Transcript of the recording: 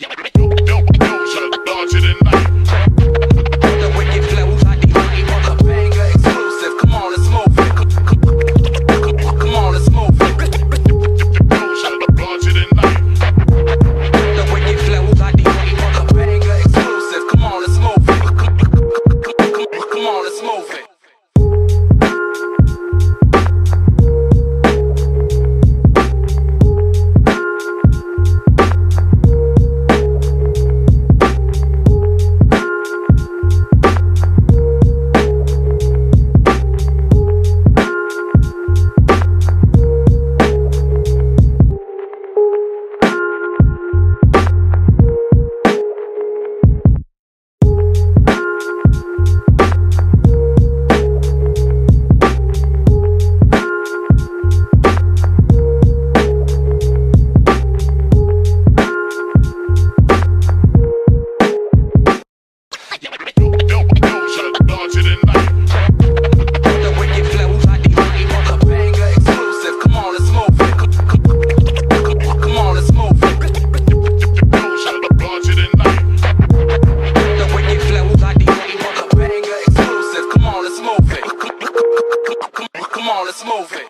Don't, don't, don't, let's move it.